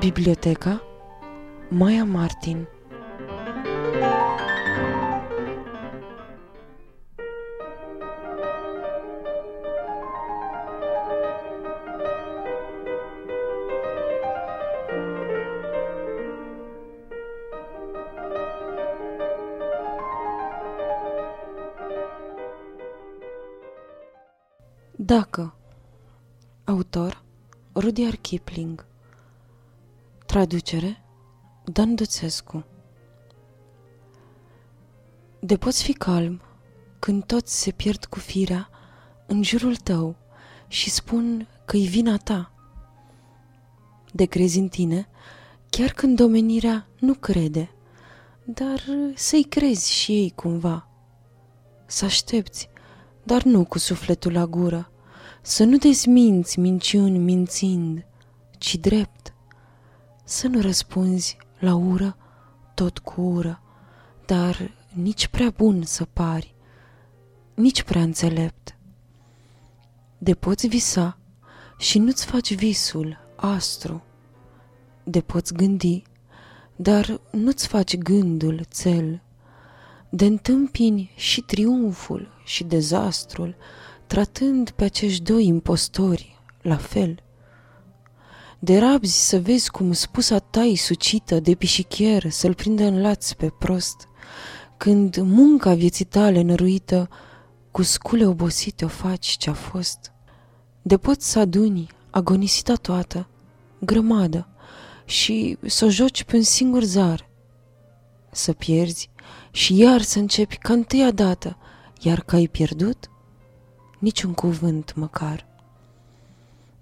Biblioteca Maya Martin Kipling Traducere Dan Duțescu De poți fi calm când toți se pierd cu firea în jurul tău și spun că-i vina ta. De crezi în tine chiar când omenirea nu crede, dar să-i crezi și ei cumva. Să aștepți, dar nu cu sufletul la gură, să nu dezminți minciuni mințind, ci drept, să nu răspunzi la ură tot cu ură, dar nici prea bun să pari, nici prea înțelept. De poți visa și nu-ți faci visul astru, de poți gândi, dar nu-ți faci gândul cel, de întâmpini și triumful și dezastrul, tratând pe acești doi impostori la fel. De rabzi să vezi cum spusa ta sucită de pișichier să-l prindă în laț pe prost, când munca vieții tale năruită cu scule obosite o faci ce-a fost. De poți să aduni agonisita toată, grămadă, și să o joci pe un singur zar, să pierzi și iar să începi ca întâia dată, iar că ai pierdut, niciun cuvânt măcar.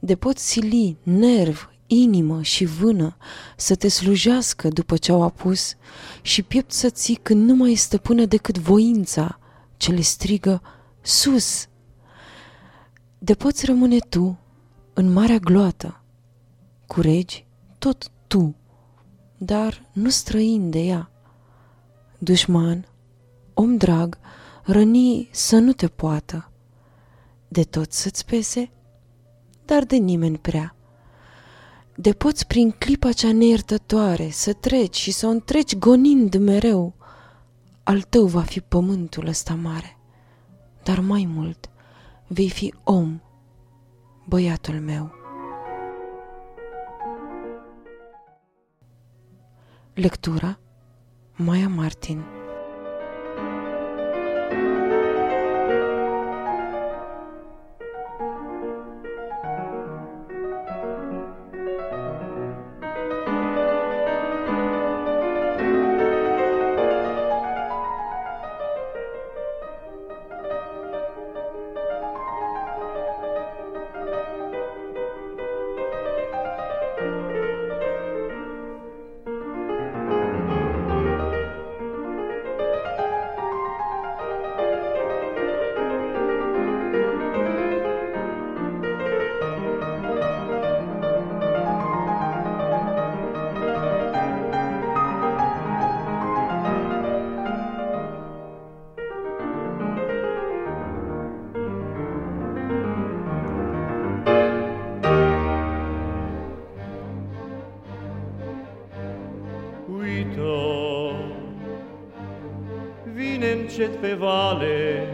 De poți sili nerv, inimă și vână să te slujească după ce au apus și piept să ții când nu mai stăpână decât voința ce le strigă sus. De poți rămâne tu în marea gloată, cu regi tot tu, dar nu străin de ea. Dușman, om drag, răni să nu te poată, de tot să-ți pese, dar de nimeni prea. De poți prin clipa cea neiertătoare să treci și să o întreci gonind mereu, al tău va fi pământul ăsta mare, dar mai mult vei fi om, băiatul meu. Lectura Maya Martin încet pe vale.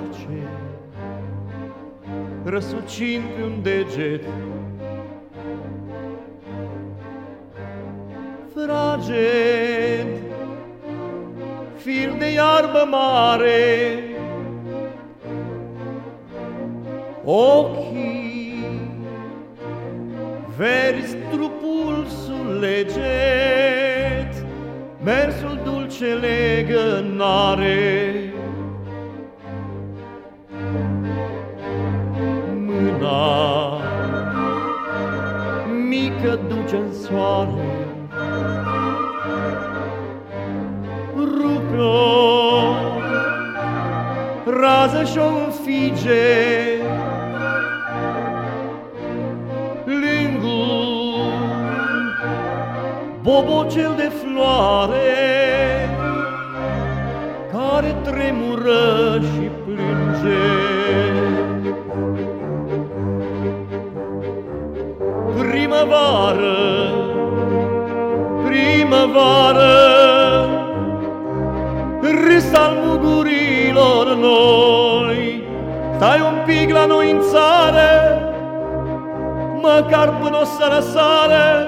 Tace, răsucind pe un deget, fraged, fir de iarbă mare, ochii verzi trupul suleget, mersul dulce legănare. Mică duce în soare, rupe-o, rază și-o înfige, bobocel de floare care tremură și plânge. Primăvară, râs al mugurilor noi, stai un pic la noi în țară, măcar până o să răsare,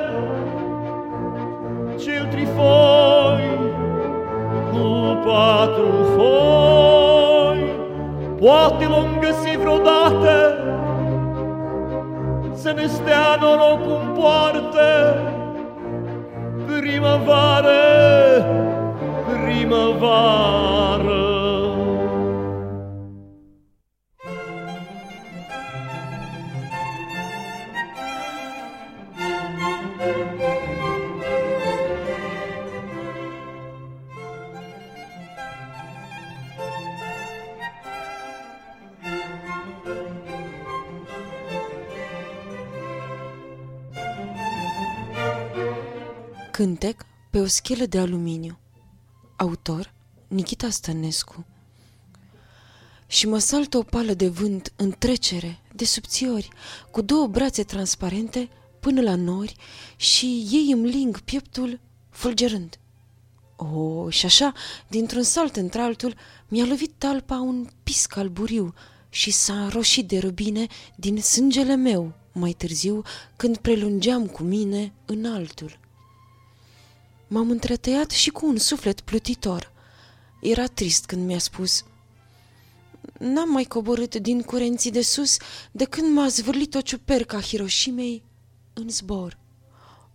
cel trifoi cu patru foi. Poate l-om găsi vreodată să ne stea noroc în poartă. Primăvară, primăvară. Cântec pe o schelă de aluminiu Autor Nikita Stănescu Și mă saltă o pală de vânt în trecere, de subțiori, cu două brațe transparente până la nori și ei îmi ling pieptul fulgerând. O, oh, și așa, dintr-un salt într-altul, mi-a lovit talpa un pisc alburiu și s-a roșit de rubine din sângele meu mai târziu, când prelungeam cu mine în altul. M-am întretăiat și cu un suflet plutitor. Era trist când mi-a spus N-am mai coborât din curenții de sus de când m-a zvârlit o ciuperca Hiroshimei în zbor.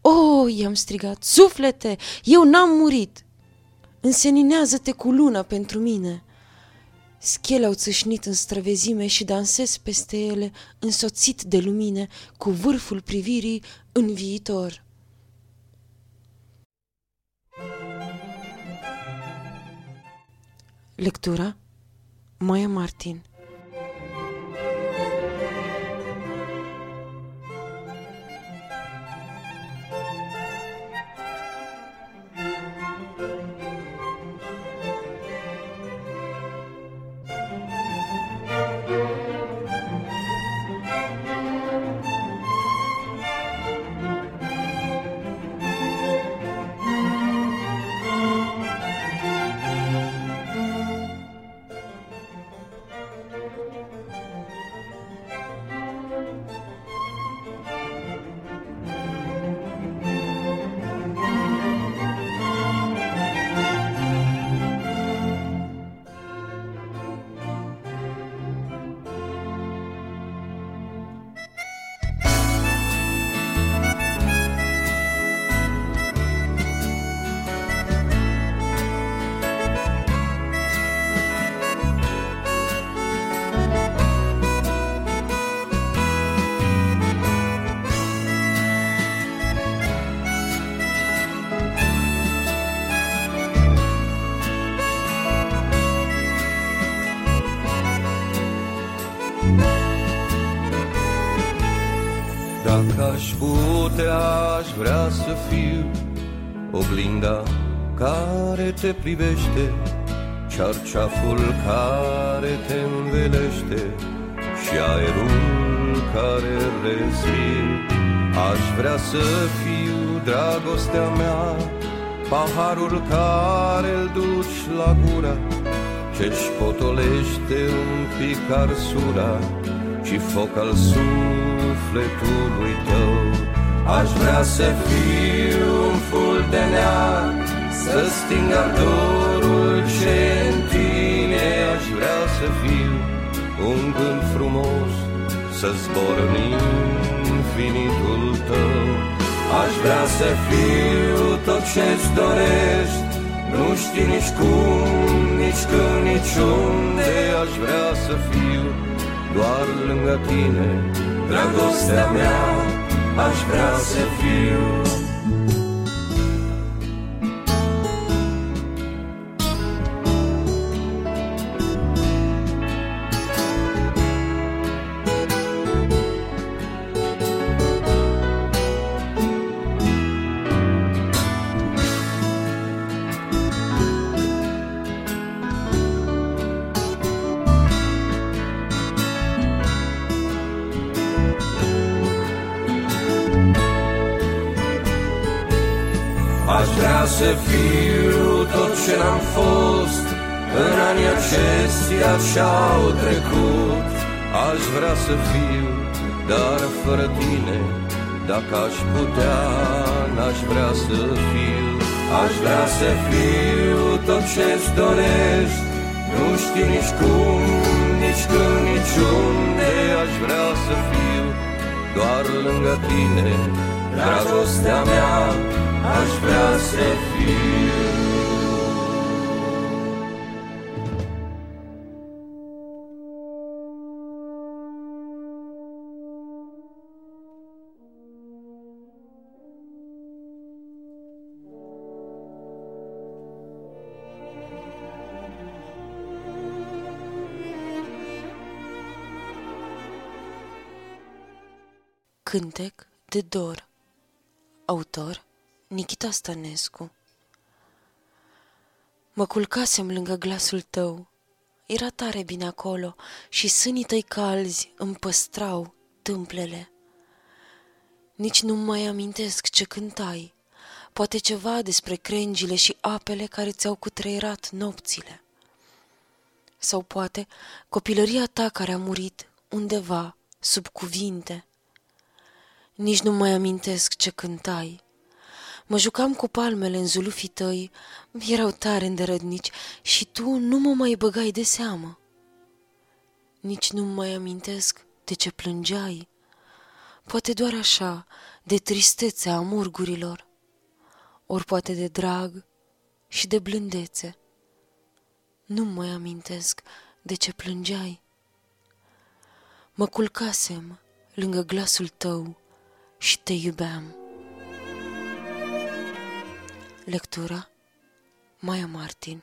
O, oh, i-am strigat, suflete, eu n-am murit! Înseninează-te cu lună pentru mine! Schele au țâșnit în străvezime și dansez peste ele, însoțit de lumine, cu vârful privirii în viitor. Lectura? Maia Martin vrea să fiu oglinda care te privește, cearceaful care te învelește și aerul care respir. Aș vrea să fiu dragostea mea, paharul care îl duci la gura, ce-și potolește un pic arsura și foc al sufletului tău. Aș vrea să fiu un ful de neam, să sting ardorul ce în tine. Aș vrea să fiu un gând frumos, să zbor în infinitul tău. Aș vrea să fiu tot ce-ți dorești, nu știi nici cum, nici când, nici unde. Aș vrea să fiu doar lângă tine Dragostea mea aș vrea să să fiu tot ce n-am fost. În anii acestea ce-au trecut Aș vrea să fiu, dar fără tine Dacă aș putea, n-aș vrea să fiu. Aș vrea să fiu tot ce-ți dorești Nu știi nici cum, nici când, nici unde Aș vrea să fiu. Doar lângă tine Dragostea mea aș vrea să fiu. Cântec de dor Autor Nikita Stănescu Mă culcasem lângă glasul tău, era tare bine acolo și sânii tăi calzi îmi păstrau tâmplele. Nici nu mai amintesc ce cântai, poate ceva despre crengile și apele care ți-au cutreierat nopțile. Sau poate copilăria ta care a murit undeva sub cuvinte. Nici nu mai amintesc ce cântai, Mă jucam cu palmele în zulufii tăi, erau tare îndărădnici și tu nu mă mai băgai de seamă. Nici nu mai amintesc de ce plângeai, poate doar așa, de tristețea murgurilor, ori poate de drag și de blândețe. Nu mai amintesc de ce plângeai. Mă culcasem lângă glasul tău și te iubeam. Lectura? Maya Martin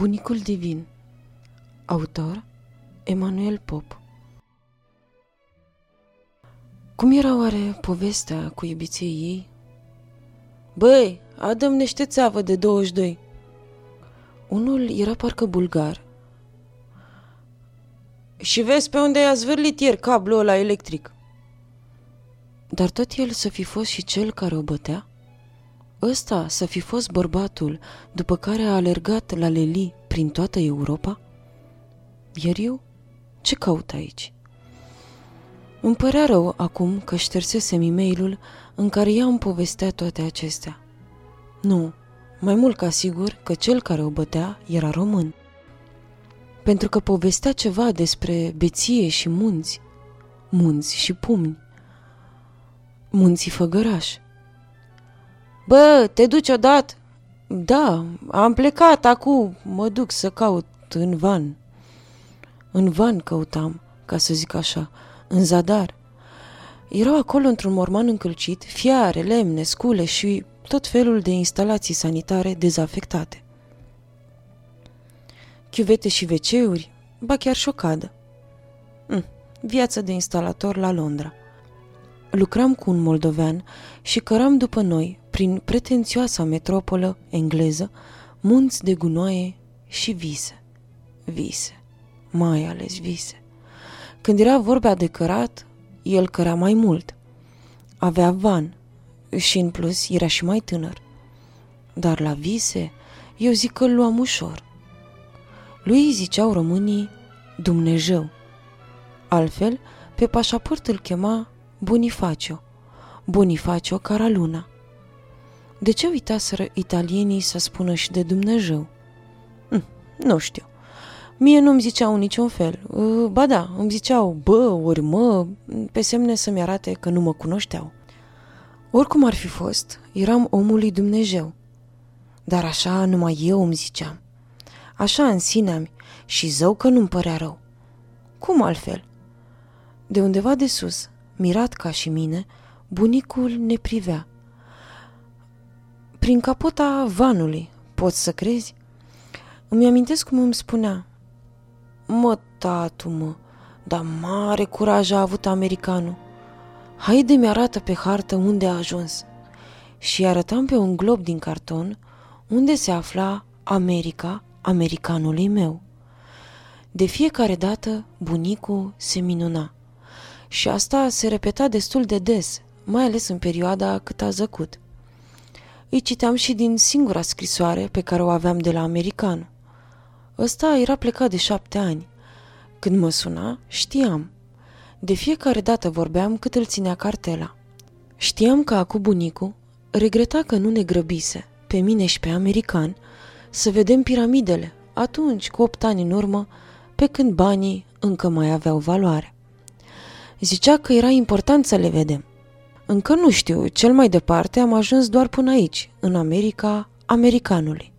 Bunicul divin. Autor Emanuel Pop. Cum era oare povestea cu iubiției ei? Băi, adăm niște țeavă de 22 Unul era parcă bulgar. Și vezi pe unde i-a zvârlit ieri cablul ăla electric. Dar tot el să fi fost și cel care o bătea? Ăsta să fi fost bărbatul după care a alergat la Leli prin toată Europa? Iar eu? Ce caut aici? Îmi părea rău acum că ștersesem e mail în care ea îmi povestea toate acestea. Nu, mai mult ca sigur că cel care o bătea era român. Pentru că povestea ceva despre beție și munți, munți și pumni, munții făgărași. Bă, te duci odată? Da, am plecat acum, mă duc să caut în van. În van căutam, ca să zic așa, în zadar. Erau acolo într-un morman încălcit, fiare, lemne, scule și tot felul de instalații sanitare dezafectate. Chiuvete și veceuri, ba chiar șocadă. Hm, viața de instalator la Londra. Lucram cu un moldovean și căram după noi, prin pretențioasa metropolă engleză, munți de gunoaie și vise. Vise. Mai ales vise. Când era vorba de cărat, el căra mai mult. Avea van și în plus era și mai tânăr. Dar la vise, eu zic că îl luam ușor. Lui ziceau românii Dumnezeu. Altfel, pe pașaport îl chema Bonifacio, Bonifacio Caraluna. De ce uitaseră italienii să spună și de Dumnezeu? Hm, nu știu. Mie nu-mi ziceau niciun fel. Ă, ba da, îmi ziceau bă, ori mă, pe semne să-mi arate că nu mă cunoșteau. Oricum ar fi fost, eram omul lui Dumnezeu. Dar așa numai eu îmi ziceam. Așa în sinea și zău că nu-mi părea rău. Cum altfel? De undeva de sus, mirat ca și mine, bunicul ne privea. Prin capota vanului, poți să crezi? Îmi amintesc cum îmi spunea. Mă, tatu, mă, dar mare curaj a avut americanul. Haide mi-arată pe hartă unde a ajuns. Și arătam pe un glob din carton unde se afla America americanului meu. De fiecare dată bunicul se minuna. Și asta se repeta destul de des, mai ales în perioada cât a zăcut. Îi citeam și din singura scrisoare pe care o aveam de la american. Ăsta era plecat de șapte ani. Când mă suna, știam. De fiecare dată vorbeam cât îl ținea cartela. Știam că acum bunicul regreta că nu ne grăbise, pe mine și pe american, să vedem piramidele, atunci, cu opt ani în urmă, pe când banii încă mai aveau valoare. Zicea că era important să le vedem. Încă nu știu, cel mai departe am ajuns doar până aici, în America americanului.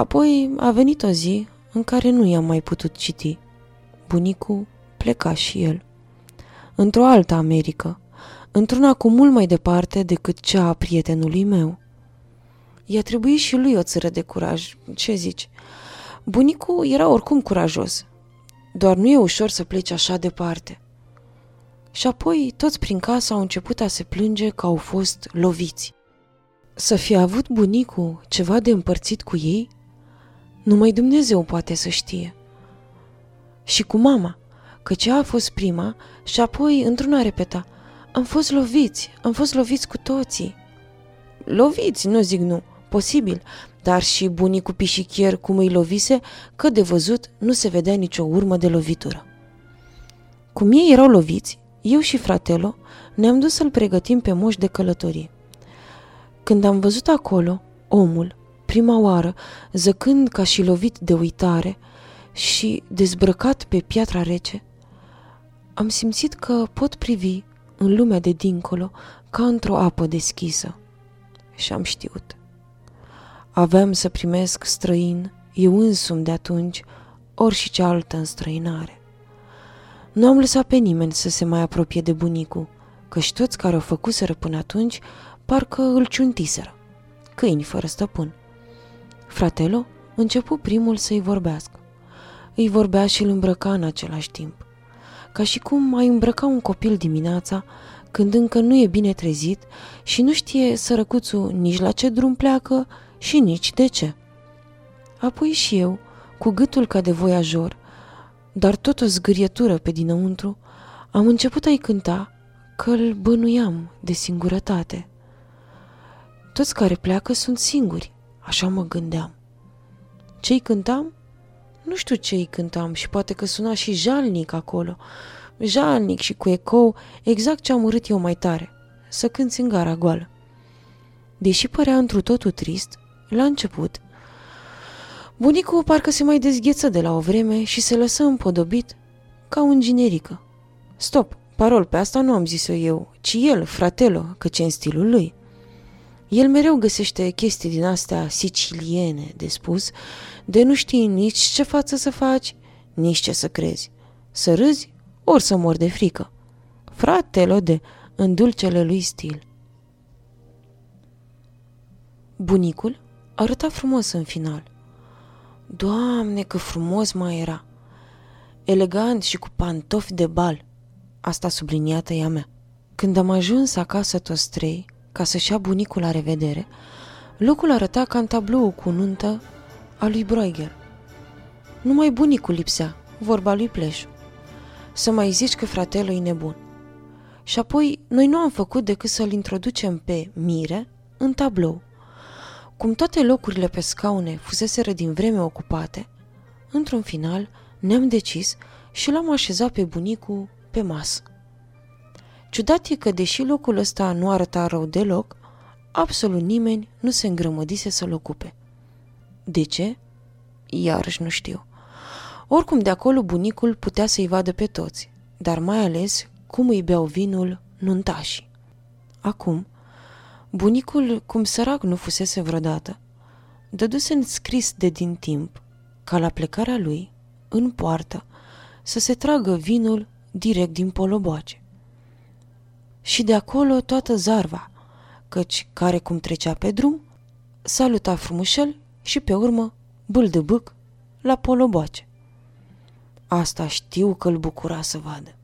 Apoi a venit o zi în care nu i-am mai putut citi. Bunicul pleca și el. Într-o altă Americă, într-una cu mult mai departe decât cea a prietenului meu. I-a trebuit și lui o țără de curaj, ce zici? Bunicul era oricum curajos, doar nu e ușor să pleci așa departe. Și apoi toți prin casă au început a se plânge că au fost loviți. Să fi avut bunicul ceva de împărțit cu ei? Numai Dumnezeu poate să știe. Și cu mama, că cea a fost prima și apoi într-una repeta, am fost loviți, am fost loviți cu toții. Loviți, nu zic nu, posibil, dar și bunicul pișichier cum îi lovise, că de văzut nu se vedea nicio urmă de lovitură. Cum ei erau loviți, eu și fratelo ne-am dus să-l pregătim pe moș de călătorie. Când am văzut acolo omul, prima oară, zăcând ca și lovit de uitare și dezbrăcat pe piatra rece, am simțit că pot privi în lumea de dincolo ca într-o apă deschisă. Și am știut. Aveam să primesc străin, eu însumi de atunci, ori și cealaltă înstrăinare. Nu am lăsat pe nimeni să se mai apropie de bunicul, căci toți care o făcuseră până atunci parcă îl ciuntiseră. Câini fără stăpân. Fratelo începu primul să-i vorbească. Îi vorbea și îl îmbrăca în același timp. Ca și cum ai îmbrăca un copil dimineața, când încă nu e bine trezit și nu știe sărăcuțul nici la ce drum pleacă și nici de ce. Apoi și eu, cu gâtul ca de voiajor, dar tot o zgârietură pe dinăuntru, am început a-i cânta că îl bănuiam de singurătate. Toți care pleacă sunt singuri, așa mă gândeam. Ce-i cântam? Nu știu ce-i cântam și poate că suna și jalnic acolo. Jalnic și cu ecou, exact ce am urât eu mai tare, să cânti în gara goală. Deși părea întru totul trist, la început, bunicul parcă se mai dezgheță de la o vreme și se lăsă împodobit ca un generică. Stop, parol, pe asta nu am zis-o eu, ci el, fratelo, căci în stilul lui. El mereu găsește chestii din astea siciliene de spus, de nu știi nici ce față să faci, nici ce să crezi. Să râzi, ori să mor de frică. Fratelo de, în dulcele lui stil. Bunicul arăta frumos în final. Doamne, că frumos mai era! Elegant și cu pantofi de bal. Asta subliniată ea mea. Când am ajuns acasă toți trei, ca să-și ia bunicul la revedere, locul arăta ca în tablou cu nuntă a lui Bruegel. Numai bunicul lipsea, vorba lui Pleșu. Să mai zici că fratele e nebun. Și apoi, noi nu am făcut decât să-l introducem pe Mire în tablou. Cum toate locurile pe scaune fuseseră din vreme ocupate, într-un final ne-am decis și l-am așezat pe bunicul pe masă. Ciudat e că, deși locul ăsta nu arăta rău deloc, absolut nimeni nu se îngrămădise să-l ocupe. De ce? Iarăși nu știu. Oricum de acolo bunicul putea să-i vadă pe toți, dar mai ales cum îi beau vinul nuntașii. Acum, bunicul, cum sărac nu fusese vreodată, dăduse în scris de din timp ca la plecarea lui, în poartă, să se tragă vinul direct din poloboace și de acolo toată zarva, căci care cum trecea pe drum, saluta frumușel și pe urmă bâc la poloboace. Asta știu că îl bucura să vadă.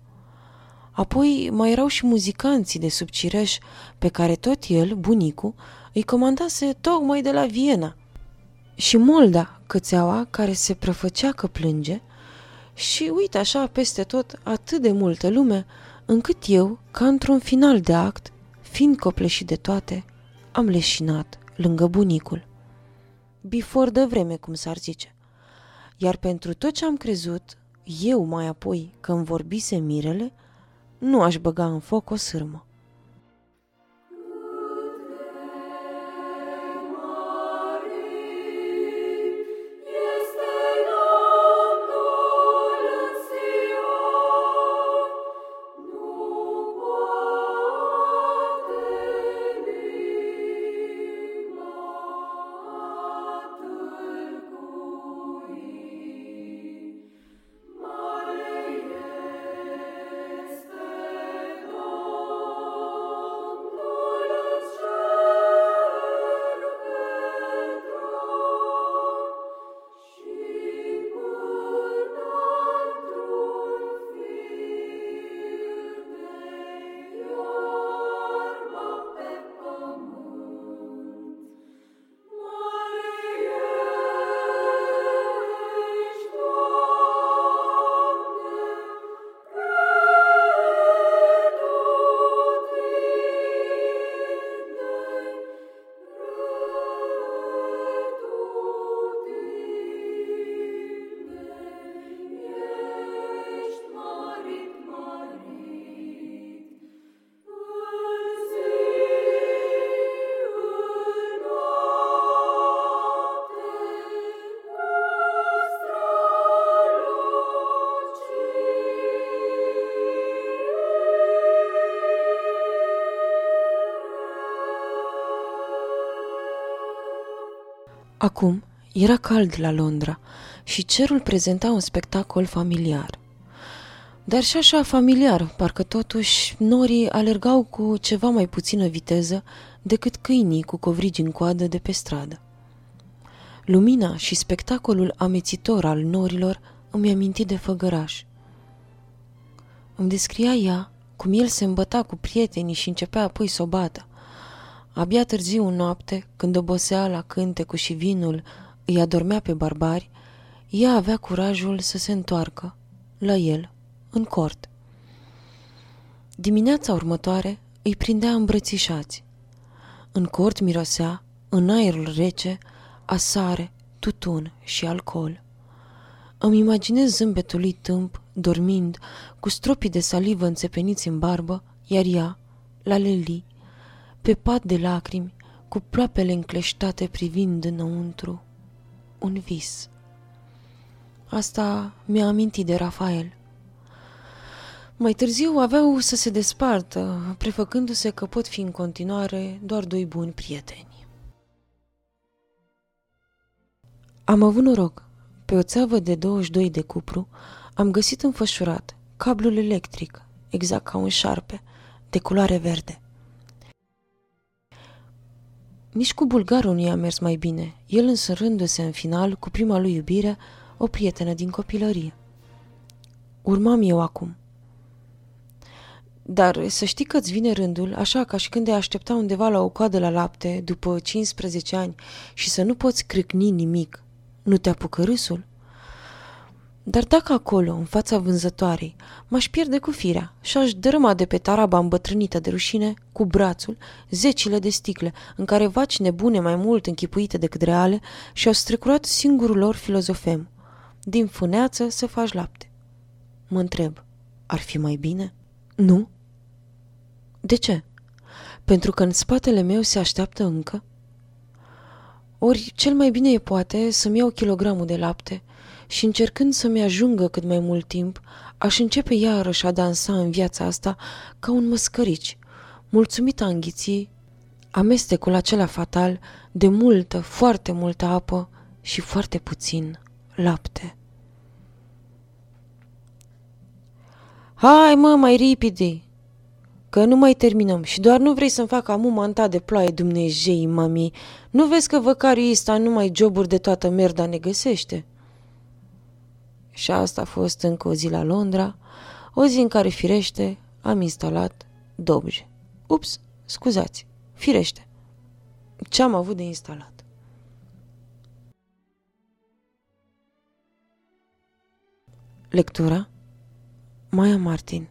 Apoi mai erau și muzicanții de sub cireș pe care tot el, bunicul, îi comandase tocmai de la Viena. Și Molda, cățeaua care se prăfăcea că plânge, și uite așa peste tot atât de multă lume încât eu, ca într-un final de act, fiind copleșit de toate, am leșinat lângă bunicul. Bifor de vreme, cum s-ar zice. Iar pentru tot ce am crezut, eu mai apoi, când vorbise mirele, nu aș băga în foc o sârmă. Acum era cald la Londra și cerul prezenta un spectacol familiar. Dar și așa familiar, parcă totuși norii alergau cu ceva mai puțină viteză decât câinii cu covrigi în coadă de pe stradă. Lumina și spectacolul amețitor al norilor îmi aminti de făgăraș. Îmi descria ea cum el se îmbăta cu prietenii și începea apoi să o bată. Abia târziu în noapte, când obosea la cântecul și vinul îi adormea pe barbari, ea avea curajul să se întoarcă la el, în cort. Dimineața următoare îi prindea îmbrățișați. În cort mirosea, în aerul rece, a sare, tutun și alcool. Îmi imaginez zâmbetul lui tâmp, dormind, cu stropii de salivă înțepeniți în barbă, iar ea, la Leli, pe pat de lacrimi, cu ploapele încleștate privind înăuntru, un vis. Asta mi-a amintit de Rafael. Mai târziu aveau să se despartă, prefăcându-se că pot fi în continuare doar doi buni prieteni. Am avut noroc. Pe o țeavă de 22 de cupru am găsit înfășurat cablul electric, exact ca un șarpe, de culoare verde. Nici cu bulgarul nu i-a mers mai bine, el însărându-se în final cu prima lui iubire, o prietenă din copilărie. Urmam eu acum. Dar să știi că îți vine rândul, așa ca și când ai aștepta undeva la o coadă la lapte după 15 ani și să nu poți crâcni nimic, nu te apucă râsul? Dar dacă acolo, în fața vânzătoarei, m-aș pierde cu firea și aș dărâma de pe taraba îmbătrânită de rușine, cu brațul, zecile de sticle, în care vaci nebune mai mult închipuite decât reale și-au strecurat singurul lor filozofem. Din fâneață să faci lapte. Mă întreb, ar fi mai bine? Nu? De ce? Pentru că în spatele meu se așteaptă încă? Ori cel mai bine e poate să-mi iau kilogramul de lapte și încercând să-mi ajungă cât mai mult timp, aș începe iarăși a dansa în viața asta ca un măscărici, mulțumit a înghiții amestecul acela fatal de multă, foarte multă apă și foarte puțin lapte. Hai mă, mai ripide! Că nu mai terminăm și doar nu vrei să-mi fac amuma ta de ploaie Dumnezei, mami. Nu vezi că văcariul ăsta numai joburi de toată merda ne găsește? Și asta a fost încă o zi la Londra, o zi în care, firește, am instalat Dobje. Ups, scuzați, firește. Ce-am avut de instalat? Lectura Maya Martin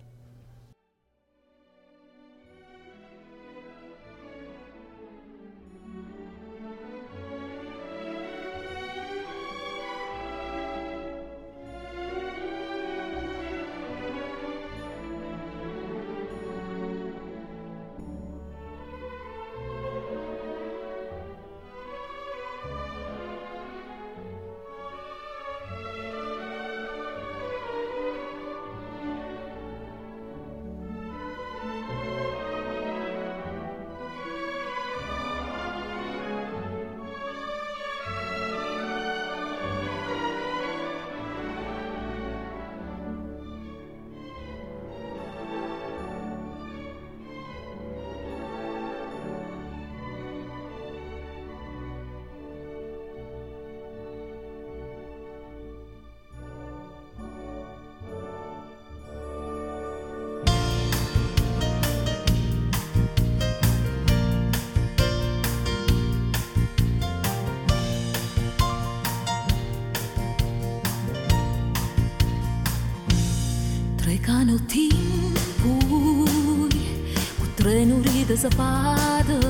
de zăpadă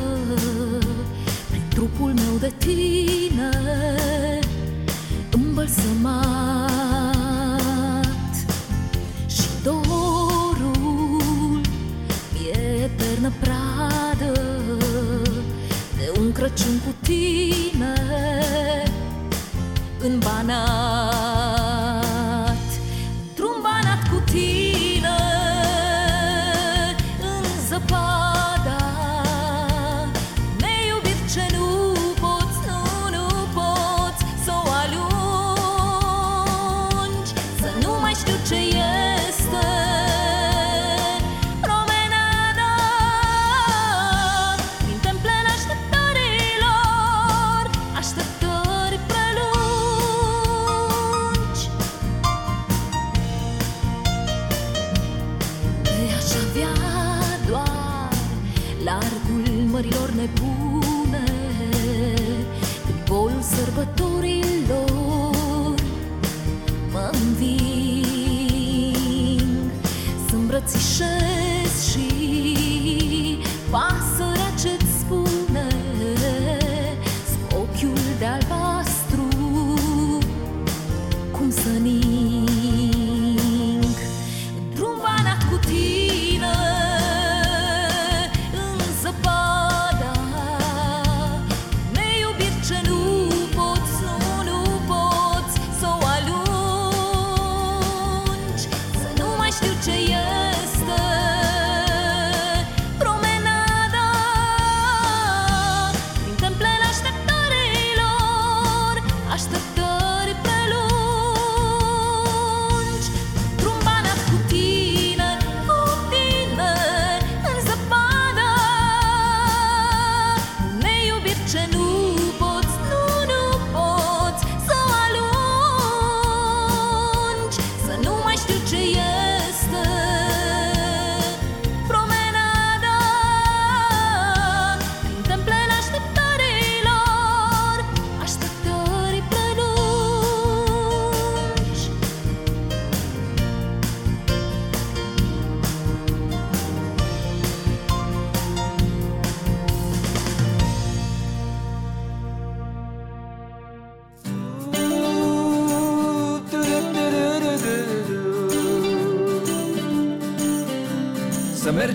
Prin trupul meu de tine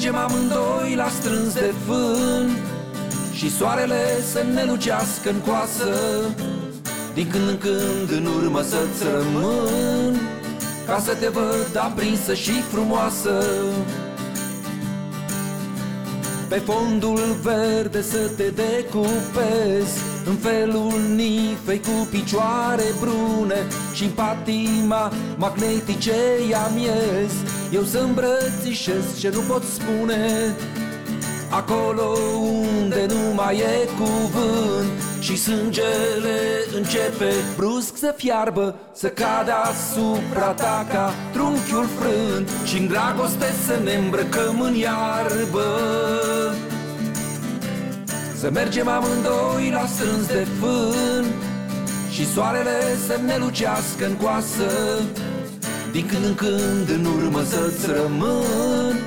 mergem amândoi la strâns de fân Și soarele să ne lucească în coasă. Din când în când în urmă să-ți rămân Ca să te văd aprinsă și frumoasă. Pe fondul verde să te decupezi În felul nifei cu picioare brune și în patima magneticei amiez Eu să îmbrățișez ce nu pot spune Acolo unde nu mai e cuvânt. Și sângele începe brusc să fiarbă Să cadă asupra ta ca trunchiul frânt. Și în dragoste să ne îmbrăcăm în iarbă. Să mergem amândoi la strâns de fân. Și soarele să ne lucească în coasă Din când în când în urmă să-ți rămân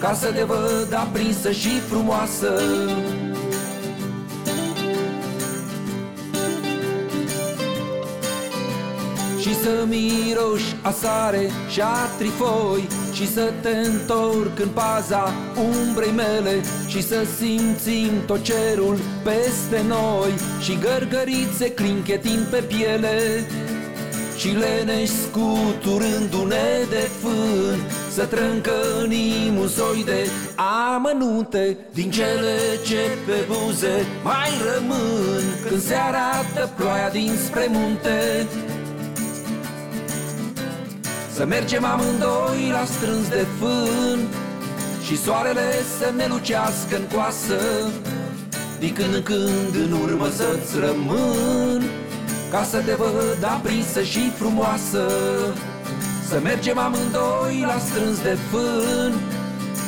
Ca să te văd aprinsă și frumoasă. Și să miroși a sare și a trifoi Și să te întorc în paza umbrei mele Și să simțim tot cerul peste noi Și gărgărițe clinchetind pe piele și leneși scuturându-ne de fân Să trâncănim un soi de amănunte Din cele ce pe buze mai rămân. Când se arată ploaia dinspre munte să mergem amândoi la strâns de fân Și soarele să ne lucească în coasă Din când în când în urmă să-ți rămân Ca să te văd aprinsă și frumoasă. Să mergem amândoi la strâns de fân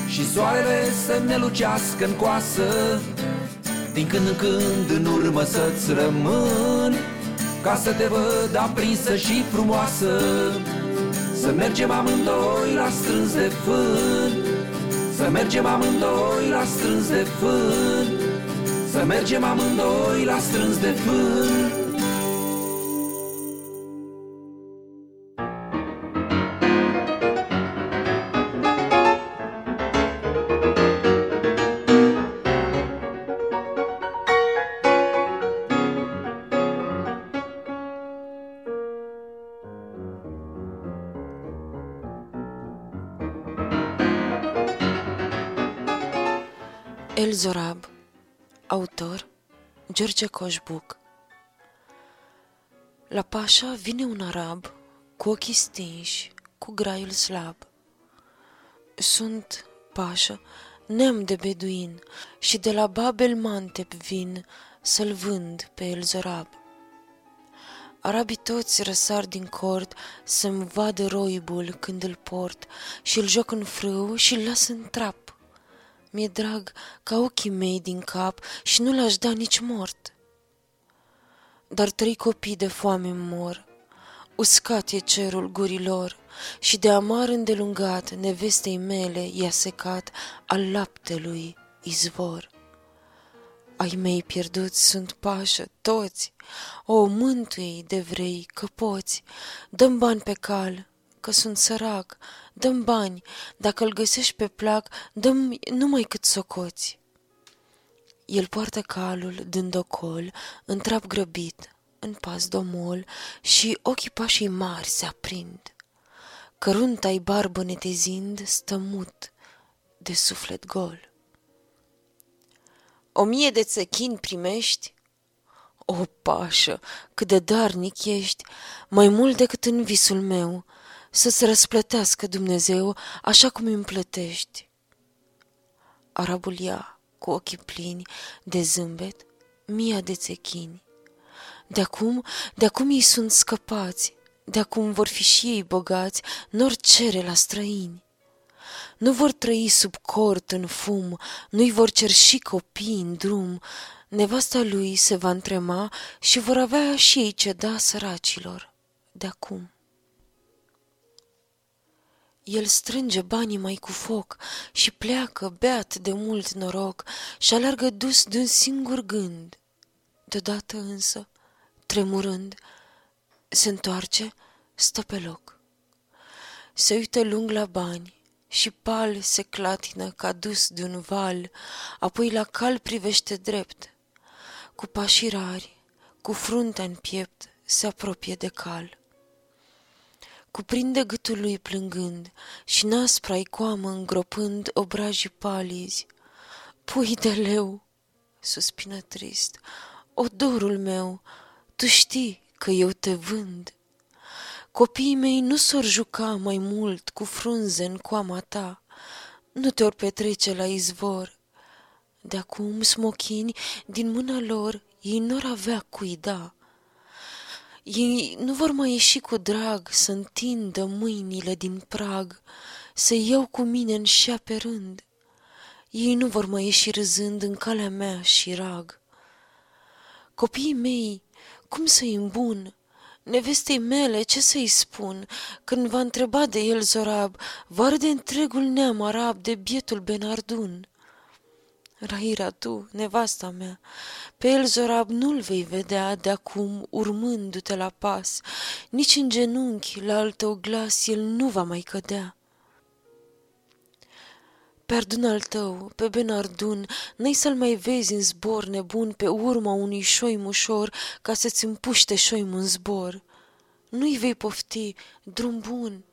Și soarele să ne lucească în coasă. Din când în când în urmă să-ți rămân Ca să te văd aprinsă și frumoasă. Să mergem amândoi la strâns de fân Să mergem amândoi la strâns de fân Să mergem amândoi la strâns de fân Autor George Coșbuc La Pașa vine un arab cu ochii stinși, cu graiul slab. Sunt, Pașa, neam de beduin și de la Babel Mantep vin să-l vând pe El Zorab. Arabii toți răsar din cord să-mi vadă roibul când îl port și îl joc în frâu și îl las în trap. Mi-e drag ca ochii mei din cap și nu l-aș da nici mort. Dar trei copii de foame mor, uscat e cerul gurilor și de amar îndelungat nevestei mele i-a secat al laptelui izvor. Ai mei pierduți sunt pașă, toți, o, mântui de vrei că poți, dăm bani pe cal, că sunt sărac, dăm bani, dacă îl găsești pe plac, dăm numai cât socoți. El poartă calul, dând ocol, în trap grăbit, în pas domol, și ochii pașii mari se aprind. Cărunta-i barbă netezind, stă mut, de suflet gol. O mie de țechini primești? O, pașă, cât de darnic ești, mai mult decât în visul meu, să-ți răsplătească Dumnezeu așa cum îmi plătești. Arabul ia, cu ochii plini de zâmbet, mia de țechini. De acum, de acum ei sunt scăpați, de acum vor fi și ei bogați, nor cere la străini. Nu vor trăi sub cort în fum, nu-i vor cerși copii în drum, nevasta lui se va întrema și vor avea și ei ce da săracilor de acum. El strânge banii mai cu foc și pleacă beat de mult noroc și alergă dus de un singur gând. Deodată însă, tremurând, se întoarce, stă pe loc. Se uită lung la bani și pal se clatină ca dus de un val, apoi la cal privește drept. Cu pașii rari, cu fruntea în piept, se apropie de cal. Cuprinde gâtul lui plângând și naspra-i coamă îngropând obrajii palizi. Pui de leu, suspină trist, o dorul meu, tu știi că eu te vând. Copiii mei nu s-or juca mai mult cu frunze în coama ta, nu te-or petrece la izvor. De acum smochini din mâna lor ei n-or avea cui da. Ei nu vor mai ieși cu drag să întindă mâinile din prag, să iau cu mine în șea pe rând. Ei nu vor mai ieși râzând în calea mea și rag. Copiii mei, cum să-i îmbun? Nevestei mele, ce să-i spun? Când va întreba de el Zorab, va de întregul neam arab de bietul Benardun. Raira tu, nevasta mea, pe el Zorab nu-l vei vedea de acum urmându-te la pas, nici în genunchi la al tău glas el nu va mai cădea. Pe Ardun al tău, pe Benardun, n-ai să-l mai vezi în zbor nebun pe urma unui șoi mușor ca să-ți împuște șoimul în zbor. Nu-i vei pofti, drum bun,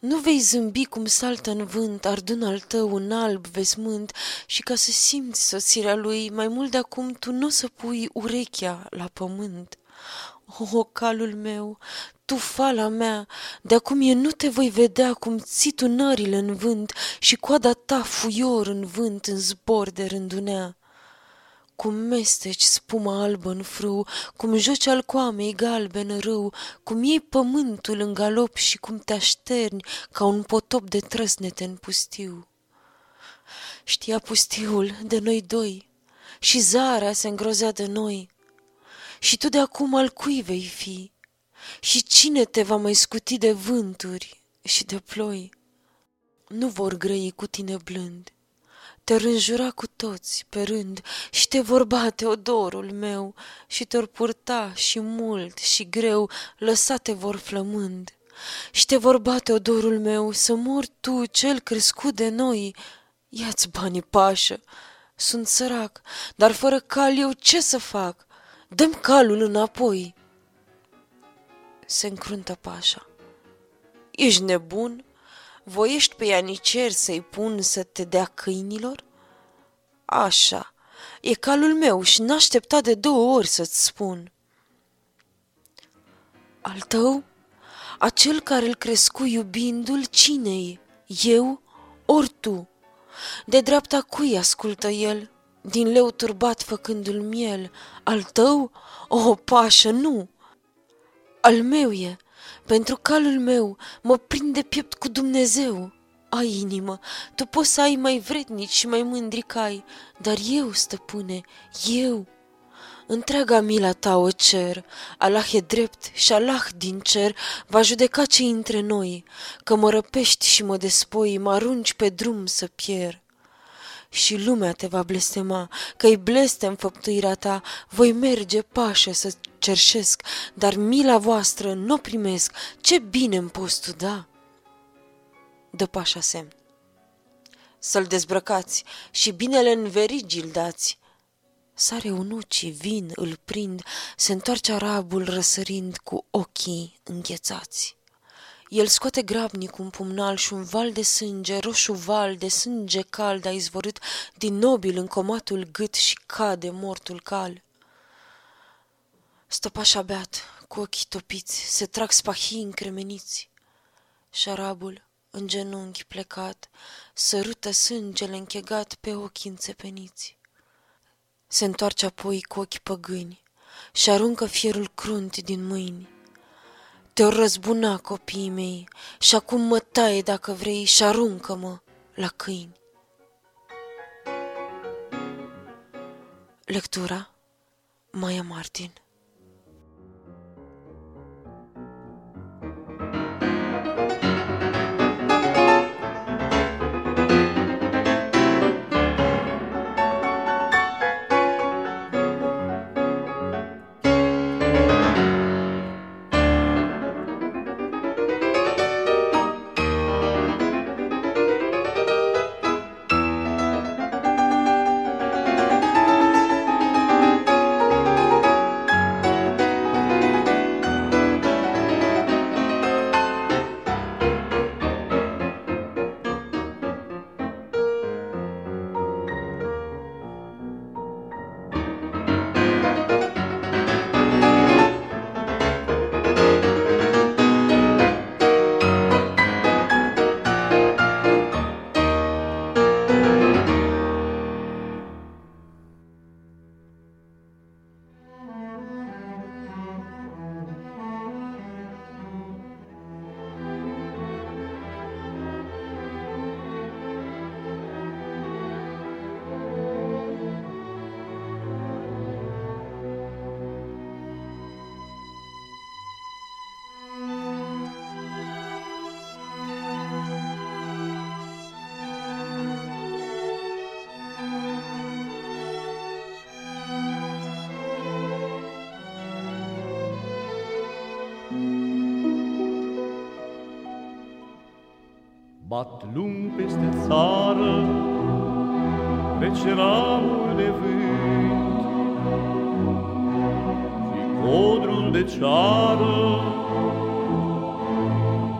nu vei zâmbi cum saltă în vânt ardun al tău în alb vesmânt și ca să simți sosirea lui, mai mult de acum tu nu o să pui urechea la pământ. O, calul meu, tu fala mea, de acum eu nu te voi vedea cum ții tu nările în vânt și coada ta fuior în vânt în zbor de rândunea cum mesteci spuma albă în frâu, cum joci al coamei galben râu, cum iei pământul în galop și cum te așterni ca un potop de trăsnete în pustiu. Știa pustiul de noi doi și zarea se îngrozea de noi. Și tu de acum al cui vei fi? Și cine te va mai scuti de vânturi și de ploi? Nu vor grăi cu tine blând, te rânjura cu toți pe rând și te vorba Teodorul meu și te-or purta și mult și greu, lăsate vor flămând. Și te vorba Teodorul meu să mor tu, cel crescut de noi. Ia-ți banii, pașă, sunt sărac, dar fără cal eu ce să fac? Dăm calul înapoi. Se încruntă pașa. Ești nebun? Voiești pe ianicer să-i pun să te dea câinilor? Așa, e calul meu și n-aștepta de două ori să-ți spun. Al tău? Acel care îl crescu iubindu-l cine Eu ori tu? De dreapta cui ascultă el? Din leu turbat făcându-l miel. Al tău? O, pașă, nu! Al meu e, pentru calul meu mă prinde piept cu Dumnezeu. Ai inimă, tu poți să ai mai vrednici și mai mândri cai, dar eu, stăpâne, eu, Întreaga mila ta o cer, Allah e drept și Allah din cer va judeca ce între noi, că mă răpești și mă despoi, mă arunci pe drum să pierd. Și lumea te va blestema, că-i blestem făptuirea ta, voi merge pașă să cerșesc, dar mila voastră nu primesc, ce bine îmi poți tu da? Dă pașa semn. Să-l dezbrăcați și binele în verigi dați, Sare unucii, vin, îl prind, se întoarce arabul răsărind cu ochii înghețați. El scoate grabnic un pumnal și un val de sânge, roșu val de sânge cald a izvorât din nobil în comatul gât și cade mortul cal. Stăpașa beat, cu ochii topiți, se trag spahii încremeniți. Și șarabul, în genunchi plecat, sărută sângele închegat pe ochii înțepeniți. Se întoarce apoi cu ochi păgâni și aruncă fierul crunt din mâini. Te-o răzbuna copiii mei și acum mă taie dacă vrei și aruncă-mă la câini. Lectura Maia Martin Bat lung peste țară, trece ramul de vânt și codrul de ceară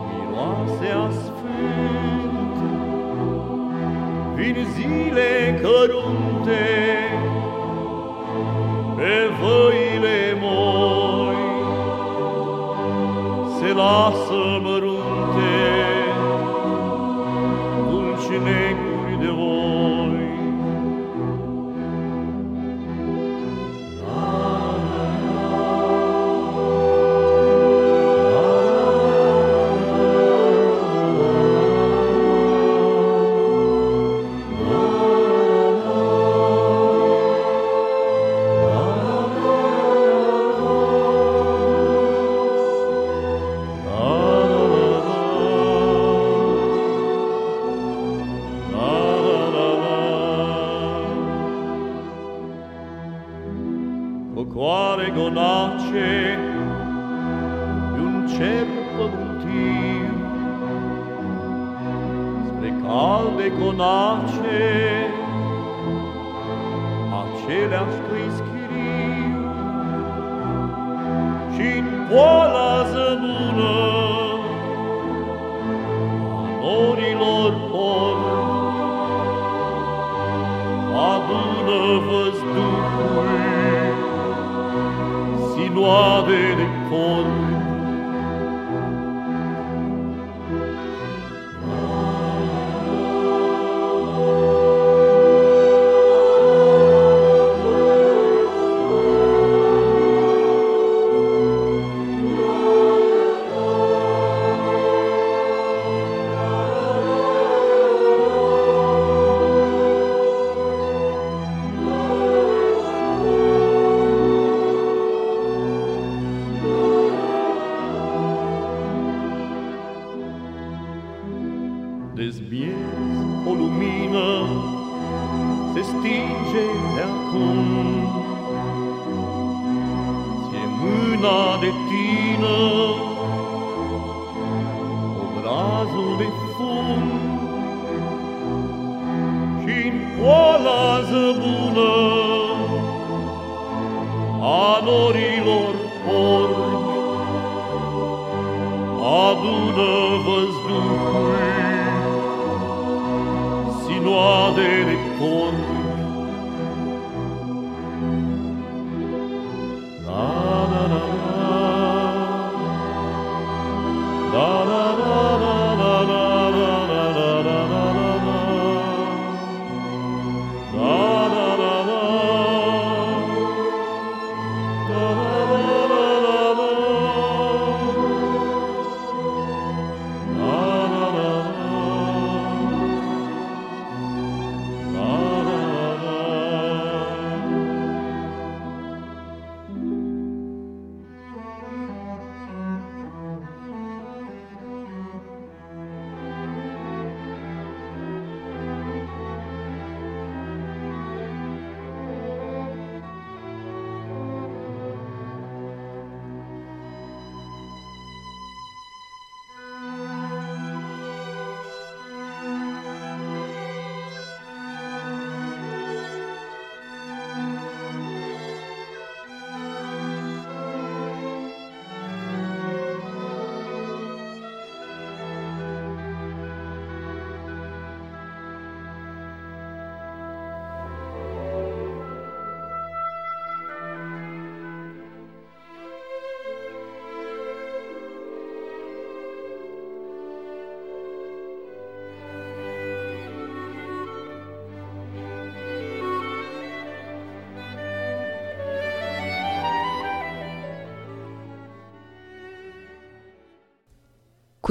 miroase a sfânt. Vin zile cărunte pe văile moi, se lasă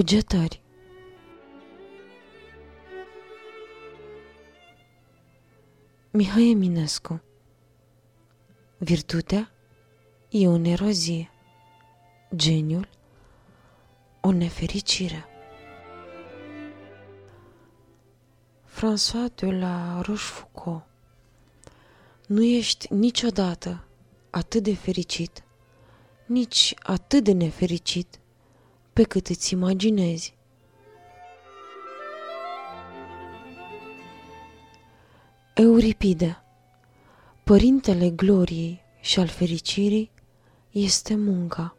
Cugetări. Mihai Eminescu. Virtutea e o nerozie, geniul o nefericire. François de la Rochefoucauld. Nu ești niciodată atât de fericit, nici atât de nefericit pe cât îți imaginezi. Euripide Părintele gloriei și al fericirii este munca.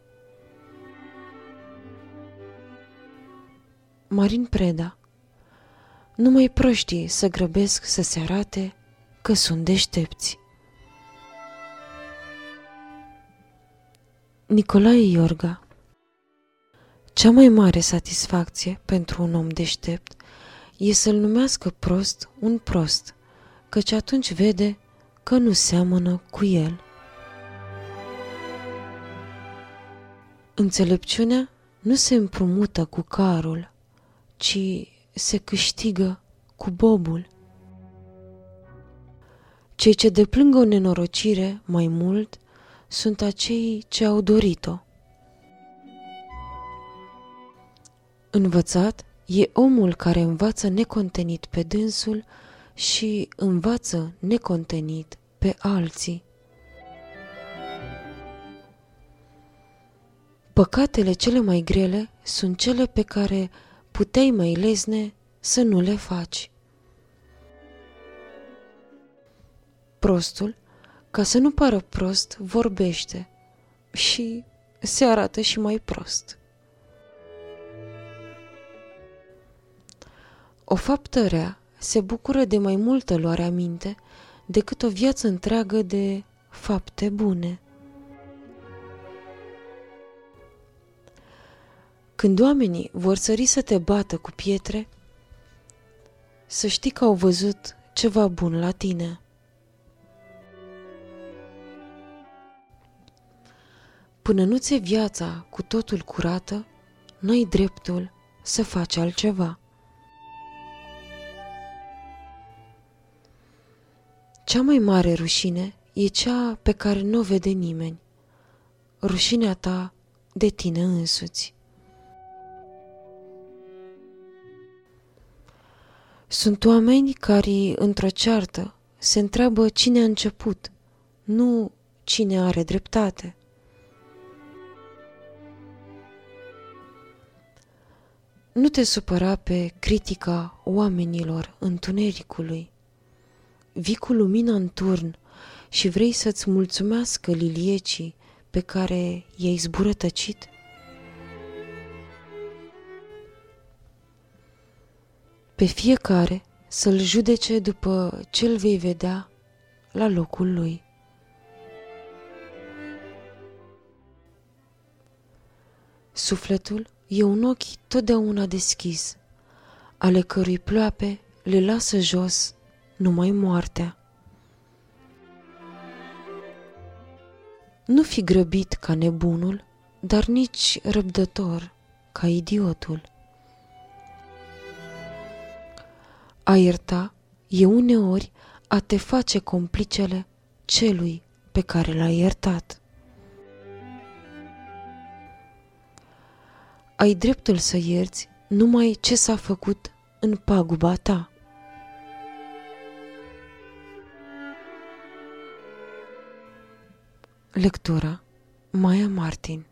Marin Preda Numai proștii să grăbesc să se arate că sunt deștepți. Nicolae Iorga Cea mai mare satisfacție pentru un om deștept e să-l numească prost un prost, căci atunci vede că nu seamănă cu el. Înțelepciunea nu se împrumută cu carul, ci se câștigă cu bobul. Cei ce deplâng o nenorocire mai mult sunt acei ce au dorit-o. Învățat e omul care învață necontenit pe dânsul și învață necontenit pe alții. Păcatele cele mai grele sunt cele pe care puteai mai lesne să nu le faci. Prostul, ca să nu pară prost, vorbește și se arată și mai prost. O faptă rea se bucură de mai multă luare aminte decât o viață întreagă de fapte bune. Când oamenii vor sări să te bată cu pietre, să știi că au văzut ceva bun la tine. Până nu ți viața cu totul curată, n-ai dreptul să faci altceva. Cea mai mare rușine e cea pe care nu o vede nimeni. Rușinea ta de tine însuți. Sunt oameni care, într-o ceartă se întreabă cine a început, nu cine are dreptate. Nu te supăra pe critica oamenilor întunericului. Vii cu lumina în turn și vrei să-ți mulțumească liliecii pe care i-ai zburătăcit? Pe fiecare să-l judece după ce-l vei vedea la locul lui. Sufletul e un ochi totdeauna deschis, ale cărui ploape le lasă jos numai moartea. Nu fi grăbit ca nebunul, dar nici răbdător ca idiotul. A ierta e uneori a te face complicele celui pe care l-ai iertat. Ai dreptul să ierți numai ce s-a făcut în paguba ta. Lectura Maya Martin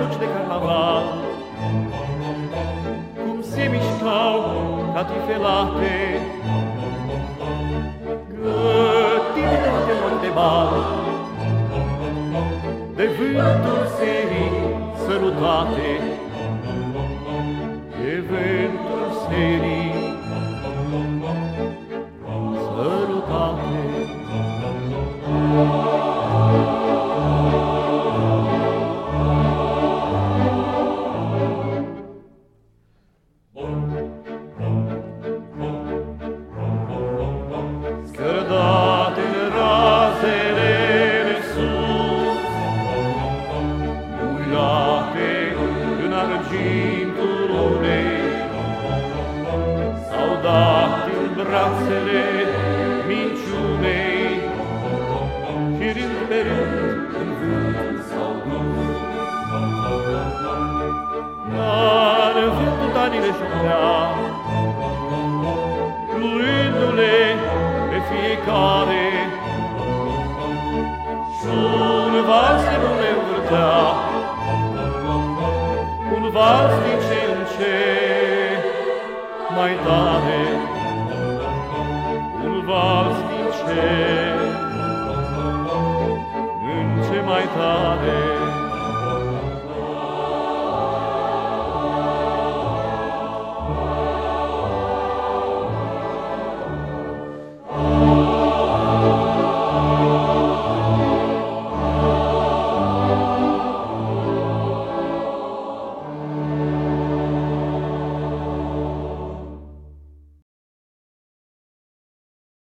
luci de carnaval. Cum se mișcau catifelate, gătite de telon de bal, de vântul serii sărutate,